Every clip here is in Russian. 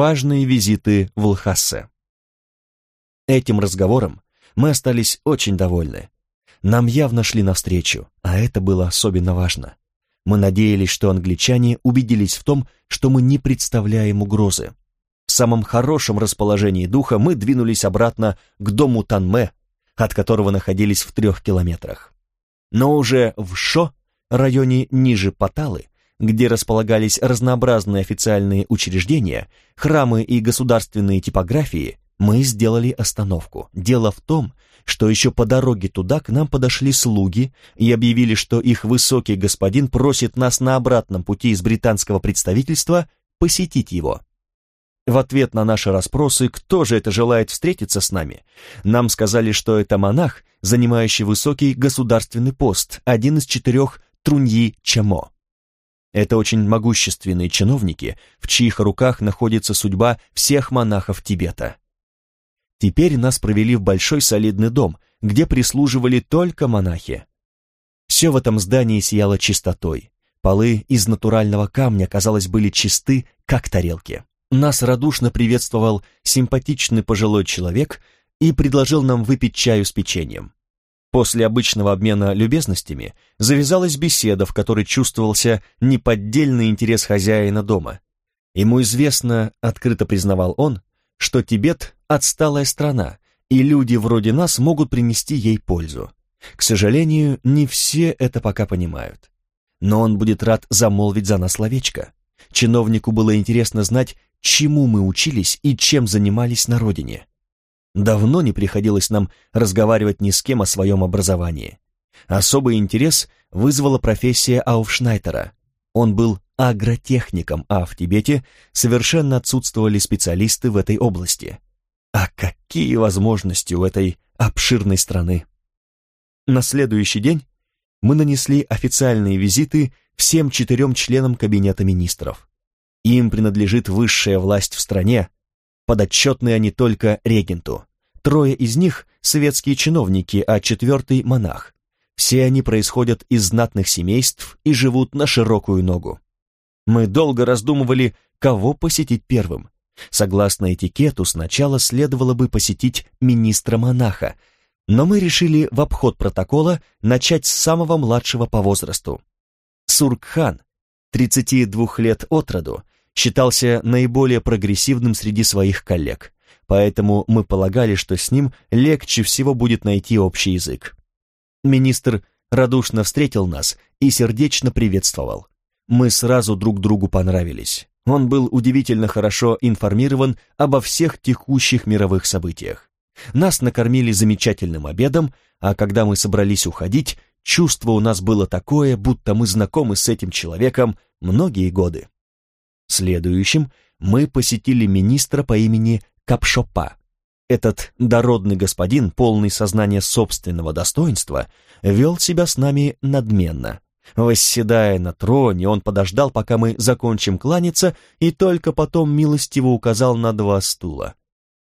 Важные визиты в Лхассе. Этим разговором мы остались очень довольны. Нам явно шли навстречу, а это было особенно важно. Мы надеялись, что англичане убедились в том, что мы не представляем угрозы. В самом хорошем расположении духа мы двинулись обратно к дому Танме, от которого находились в трех километрах. Но уже в Шо, районе ниже Паталы, где располагались разнообразные официальные учреждения, храмы и государственные типографии, мы сделали остановку. Дело в том, что еще по дороге туда к нам подошли слуги и объявили, что их высокий господин просит нас на обратном пути из британского представительства посетить его. В ответ на наши расспросы, кто же это желает встретиться с нами, нам сказали, что это монах, занимающий высокий государственный пост, один из четырех Труньи Чамо. Это очень могущественные чиновники, в чьих руках находится судьба всех монахов Тибета. Теперь нас провели в большой солидный дом, где прислуживали только монахи. Все в этом здании сияло чистотой. Полы из натурального камня, казалось, были чисты, как тарелки. Нас радушно приветствовал симпатичный пожилой человек и предложил нам выпить чаю с печеньем. После обычного обмена любезностями завязалась беседа, в которой чувствовался неподдельный интерес хозяина дома. Ему известно, открыто признавал он, что Тибет – отсталая страна, и люди вроде нас могут принести ей пользу. К сожалению, не все это пока понимают. Но он будет рад замолвить за нас словечко. Чиновнику было интересно знать, чему мы учились и чем занимались на родине. Давно не приходилось нам разговаривать ни с кем о своем образовании. Особый интерес вызвала профессия Ауфшнайтера. Он был агротехником, а в Тибете совершенно отсутствовали специалисты в этой области. А какие возможности у этой обширной страны! На следующий день мы нанесли официальные визиты всем четырем членам Кабинета министров. Им принадлежит высшая власть в стране, подотчетны они только регенту. Трое из них — светские чиновники, а четвертый — монах. Все они происходят из знатных семейств и живут на широкую ногу. Мы долго раздумывали, кого посетить первым. Согласно этикету, сначала следовало бы посетить министра-монаха, но мы решили в обход протокола начать с самого младшего по возрасту. Суркхан, 32 лет от роду, считался наиболее прогрессивным среди своих коллег, поэтому мы полагали, что с ним легче всего будет найти общий язык. Министр радушно встретил нас и сердечно приветствовал. Мы сразу друг другу понравились. Он был удивительно хорошо информирован обо всех текущих мировых событиях. Нас накормили замечательным обедом, а когда мы собрались уходить, чувство у нас было такое, будто мы знакомы с этим человеком многие годы. Следующим мы посетили министра по имени Капшопа. Этот дородный господин, полный сознания собственного достоинства, вел себя с нами надменно. Восседая на троне, он подождал, пока мы закончим кланяться, и только потом милостиво указал на два стула.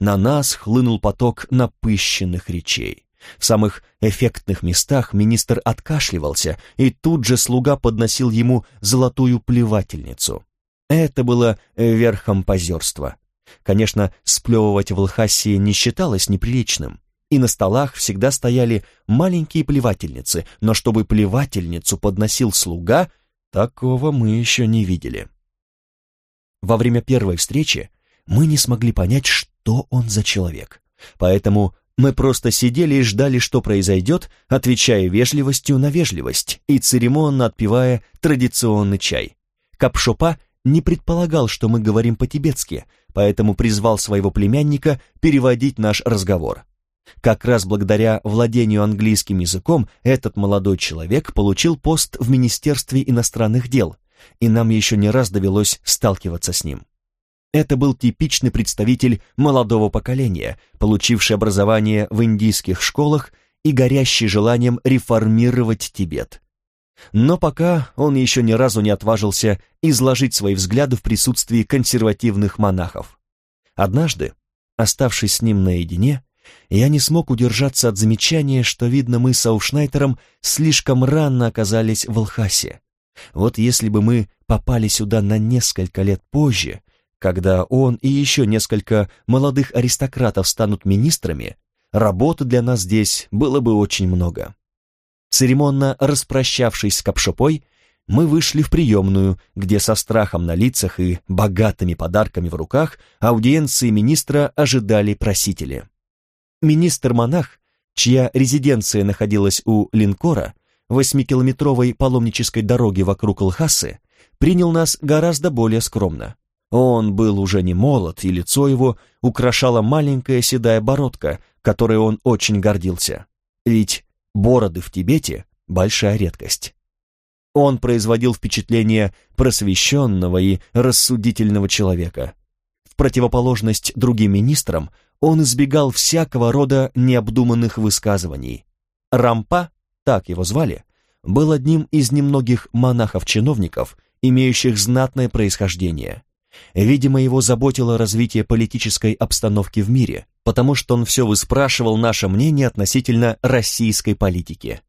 На нас хлынул поток напыщенных речей. В самых эффектных местах министр откашливался, и тут же слуга подносил ему золотую плевательницу. Это было верхом позерства. Конечно, сплевывать в Лхасе не считалось неприличным, и на столах всегда стояли маленькие плевательницы, но чтобы плевательницу подносил слуга, такого мы еще не видели. Во время первой встречи мы не смогли понять, что он за человек, поэтому мы просто сидели и ждали, что произойдет, отвечая вежливостью на вежливость и церемонно отпивая традиционный чай. Капшопа не предполагал, что мы говорим по-тибетски, поэтому призвал своего племянника переводить наш разговор. Как раз благодаря владению английским языком этот молодой человек получил пост в Министерстве иностранных дел, и нам еще не раз довелось сталкиваться с ним. Это был типичный представитель молодого поколения, получивший образование в индийских школах и горящий желанием реформировать Тибет. Но пока он еще ни разу не отважился изложить свои взгляды в присутствии консервативных монахов. Однажды, оставшись с ним наедине, я не смог удержаться от замечания, что, видно, мы с Аушнайтером слишком рано оказались в Алхасе. Вот если бы мы попали сюда на несколько лет позже, Когда он и еще несколько молодых аристократов станут министрами, работы для нас здесь было бы очень много. Церемонно распрощавшись с Капшопой, мы вышли в приемную, где со страхом на лицах и богатыми подарками в руках аудиенции министра ожидали просители. Министр-монах, чья резиденция находилась у линкора, восьмикилометровой паломнической дороги вокруг Лхасы, принял нас гораздо более скромно. Он был уже не молод, и лицо его украшала маленькая седая бородка, которой он очень гордился. Ведь бороды в Тибете — большая редкость. Он производил впечатление просвещенного и рассудительного человека. В противоположность другим министрам он избегал всякого рода необдуманных высказываний. Рампа, так его звали, был одним из немногих монахов-чиновников, имеющих знатное происхождение. Видимо, его заботило развитие политической обстановки в мире, потому что он все выспрашивал наше мнение относительно российской политики.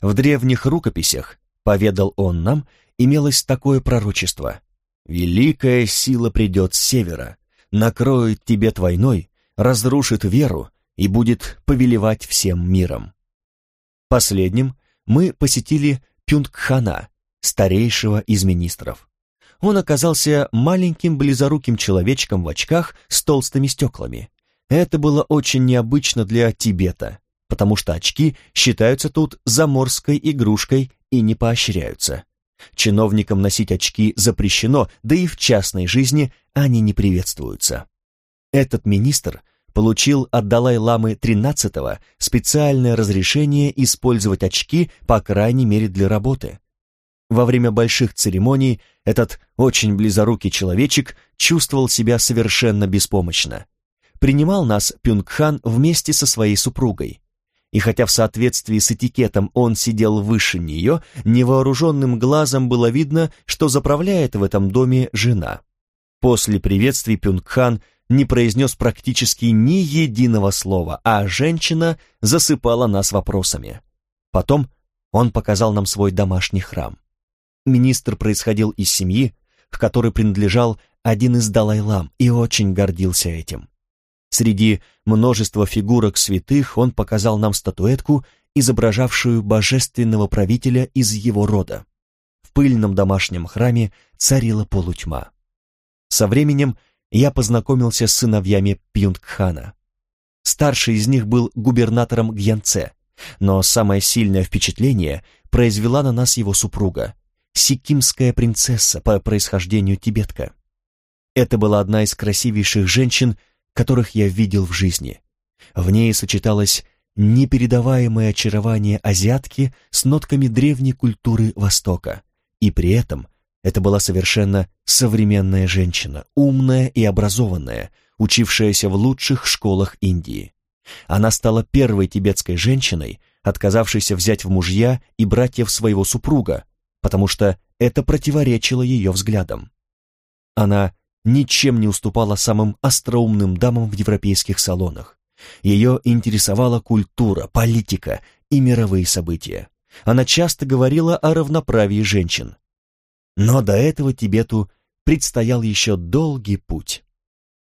В древних рукописях поведал он нам, имелось такое пророчество. «Великая сила придет с севера, накроет Тибет войной, разрушит веру и будет повелевать всем миром». Последним мы посетили Пюнгхана, старейшего из министров. Он оказался маленьким близоруким человечком в очках с толстыми стеклами. Это было очень необычно для Тибета, потому что очки считаются тут заморской игрушкой и не поощряются. Чиновникам носить очки запрещено, да и в частной жизни они не приветствуются. Этот министр получил от Далай-ламы XIII специальное разрешение использовать очки, по крайней мере для работы. Во время больших церемоний этот очень близорукий человечек чувствовал себя совершенно беспомощно. Принимал нас Пюнгхан вместе со своей супругой и хотя в соответствии с этикетом он сидел выше нее, невооруженным глазом было видно, что заправляет в этом доме жена. После приветствий Пюнгхан не произнес практически ни единого слова, а женщина засыпала нас вопросами. Потом он показал нам свой домашний храм. Министр происходил из семьи, в которой принадлежал один из Далай-лам и очень гордился этим. Среди множества фигурок святых он показал нам статуэтку, изображавшую божественного правителя из его рода. В пыльном домашнем храме царила полутьма. Со временем я познакомился с сыновьями Пьюнгхана. Старший из них был губернатором Гьянце, но самое сильное впечатление произвела на нас его супруга, сикимская принцесса по происхождению тибетка. Это была одна из красивейших женщин, которых я видел в жизни. В ней сочеталось непередаваемое очарование азиатки с нотками древней культуры Востока. И при этом это была совершенно современная женщина, умная и образованная, учившаяся в лучших школах Индии. Она стала первой тибетской женщиной, отказавшейся взять в мужья и братьев своего супруга, потому что это противоречило ее взглядам. Она ничем не уступала самым остроумным дамам в европейских салонах. Ее интересовала культура, политика и мировые события. Она часто говорила о равноправии женщин. Но до этого Тибету предстоял еще долгий путь.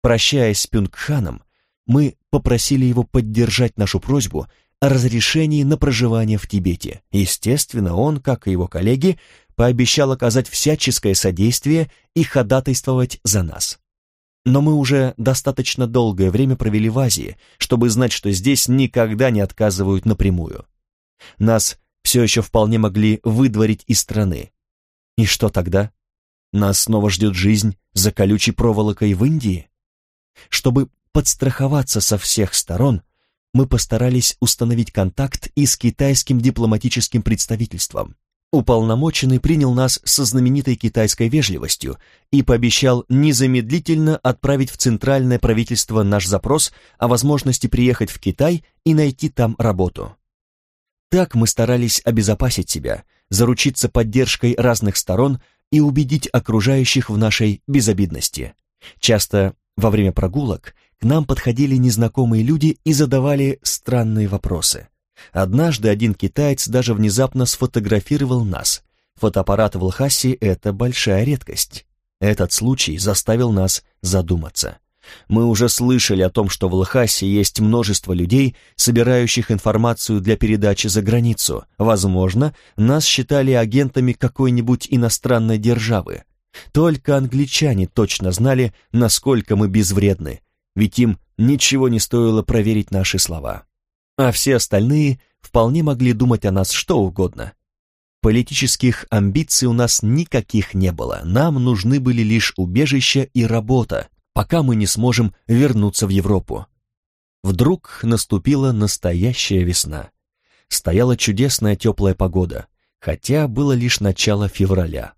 Прощаясь с Пюнгханом, мы попросили его поддержать нашу просьбу о разрешении на проживание в Тибете. Естественно, он, как и его коллеги, пообещал оказать всяческое содействие и ходатайствовать за нас. Но мы уже достаточно долгое время провели в Азии, чтобы знать, что здесь никогда не отказывают напрямую. Нас все еще вполне могли выдворить из страны. И что тогда? Нас снова ждет жизнь за колючей проволокой в Индии? Чтобы подстраховаться со всех сторон, мы постарались установить контакт и с китайским дипломатическим представительством. Уполномоченный принял нас со знаменитой китайской вежливостью и пообещал незамедлительно отправить в центральное правительство наш запрос о возможности приехать в Китай и найти там работу. Так мы старались обезопасить себя, заручиться поддержкой разных сторон и убедить окружающих в нашей безобидности. Часто во время прогулок к нам подходили незнакомые люди и задавали странные вопросы. Однажды один китаец даже внезапно сфотографировал нас. Фотоаппарат в Лхасе — это большая редкость. Этот случай заставил нас задуматься. Мы уже слышали о том, что в Лхасе есть множество людей, собирающих информацию для передачи за границу. Возможно, нас считали агентами какой-нибудь иностранной державы. Только англичане точно знали, насколько мы безвредны, ведь им ничего не стоило проверить наши слова. А все остальные вполне могли думать о нас что угодно. Политических амбиций у нас никаких не было, нам нужны были лишь убежище и работа, пока мы не сможем вернуться в Европу. Вдруг наступила настоящая весна. Стояла чудесная теплая погода, хотя было лишь начало февраля.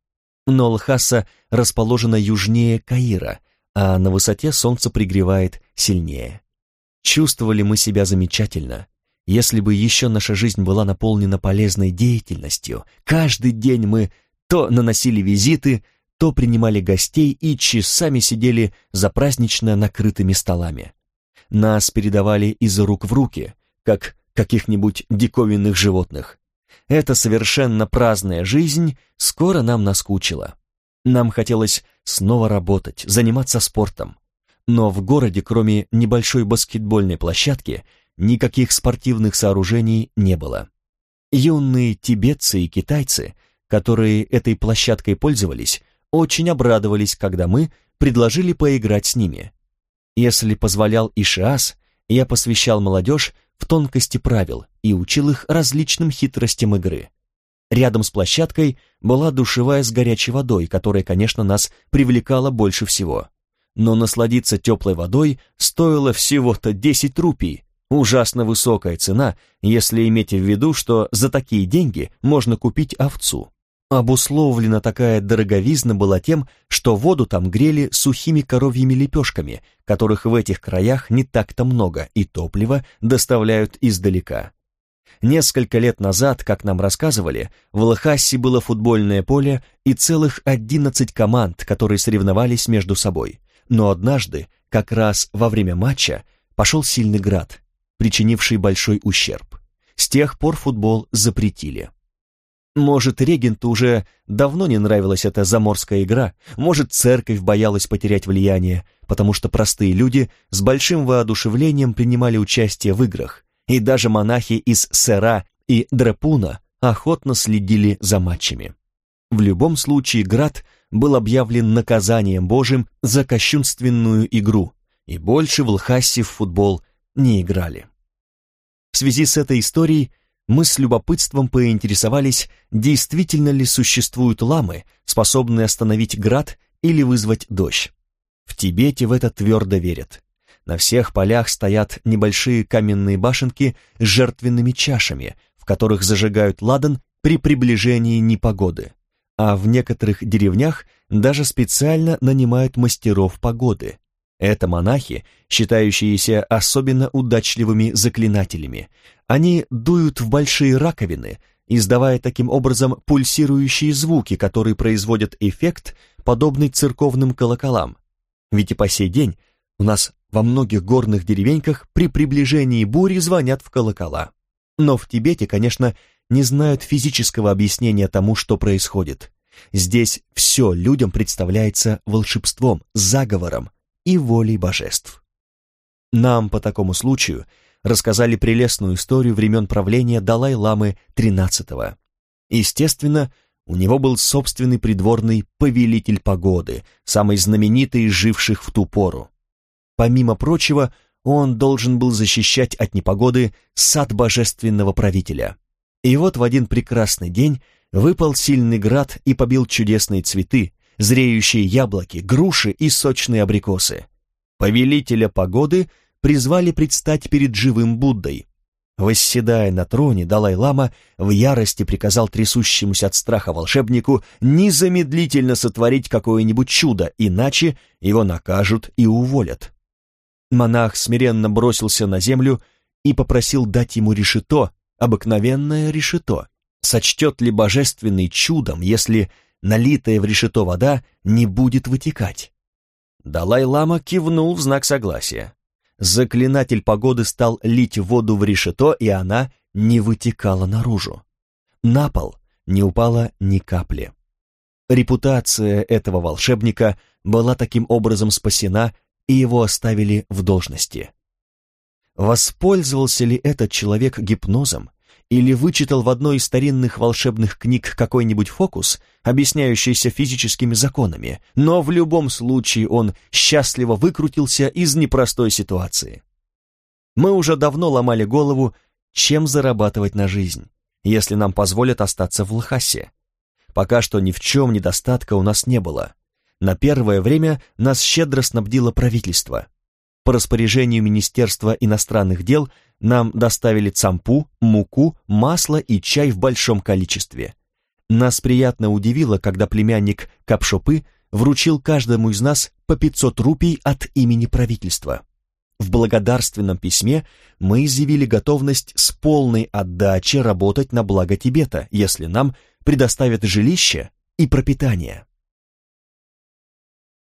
Но Лхаса расположена южнее Каира, а на высоте солнце пригревает сильнее. Чувствовали мы себя замечательно. Если бы еще наша жизнь была наполнена полезной деятельностью, каждый день мы то наносили визиты, то принимали гостей и часами сидели за празднично накрытыми столами. Нас передавали из рук в руки, как каких-нибудь диковинных животных. Эта совершенно праздная жизнь скоро нам наскучила. Нам хотелось снова работать, заниматься спортом. Но в городе, кроме небольшой баскетбольной площадки, никаких спортивных сооружений не было. Юные тибетцы и китайцы, которые этой площадкой пользовались, очень обрадовались, когда мы предложили поиграть с ними. Если позволял Ишиас, я посвящал молодежь в тонкости правил и учил их различным хитростям игры. Рядом с площадкой была душевая с горячей водой, которая, конечно, нас привлекала больше всего. Но насладиться теплой водой стоило всего-то 10 рупий, ужасно высокая цена, если иметь в виду, что за такие деньги можно купить овцу. Обусловлена такая дороговизна была тем, что воду там грели сухими коровьими лепешками, которых в этих краях не так-то много, и топливо доставляют издалека. Несколько лет назад, как нам рассказывали, в Лхасе было футбольное поле и целых 11 команд, которые соревновались между собой. Но однажды, как раз во время матча, пошел сильный град, причинивший большой ущерб. С тех пор футбол запретили. Может, регенту уже давно не нравилась эта заморская игра, может, церковь боялась потерять влияние, потому что простые люди с большим воодушевлением принимали участие в играх, и даже монахи из Сера и Дрепуна охотно следили за матчами. В любом случае, град был объявлен наказанием Божьим за кощунственную игру, и больше в Лхасе в футбол не играли. В связи с этой историей мы с любопытством поинтересовались, действительно ли существуют ламы, способные остановить град или вызвать дождь. В Тибете в это твердо верят. На всех полях стоят небольшие каменные башенки с жертвенными чашами, в которых зажигают ладан при приближении непогоды. А в некоторых деревнях даже специально нанимают мастеров погоды. Это монахи, считающиеся особенно удачливыми заклинателями. Они дуют в большие раковины, издавая таким образом пульсирующие звуки, которые производят эффект, подобный церковным колоколам. Ведь и по сей день у нас во многих горных деревеньках при приближении бури звонят в колокола. Но в Тибете, конечно, не знают физического объяснения тому, что происходит. Здесь все людям представляется волшебством, заговором, и волей божеств. Нам по такому случаю рассказали прелестную историю времен правления Далай-ламы XIII. Естественно, у него был собственный придворный повелитель погоды, самый знаменитый из живших в ту пору. Помимо прочего, он должен был защищать от непогоды сад божественного правителя. И вот в один прекрасный день выпал сильный град и побил чудесные цветы, зреющие яблоки, груши и сочные абрикосы. Повелителя погоды призвали предстать перед живым Буддой. Восседая на троне, Далай-лама в ярости приказал трясущемуся от страха волшебнику незамедлительно сотворить какое-нибудь чудо, иначе его накажут и уволят. Монах смиренно бросился на землю и попросил дать ему решето, обыкновенное решето. Сочтет ли божественный чудом, если налитая в решето вода не будет вытекать. Далай-лама кивнул в знак согласия. Заклинатель погоды стал лить воду в решето, и она не вытекала наружу. На пол не упала ни капли. Репутация этого волшебника была таким образом спасена, и его оставили в должности. Воспользовался ли этот человек гипнозом или вычитал в одной из старинных волшебных книг какой-нибудь фокус, объясняющийся физическими законами, но в любом случае он счастливо выкрутился из непростой ситуации. Мы уже давно ломали голову, чем зарабатывать на жизнь, если нам позволят остаться в Лхасе. Пока что ни в чем недостатка у нас не было. На первое время нас щедро снабдило правительство. По распоряжению Министерства иностранных дел нам доставили цампу, муку, масло и чай в большом количестве. Нас приятно удивило, когда племянник Капшопы вручил каждому из нас по 500 рупий от имени правительства. В благодарственном письме мы изъявили готовность с полной отдачей работать на благо Тибета, если нам предоставят жилище и пропитание.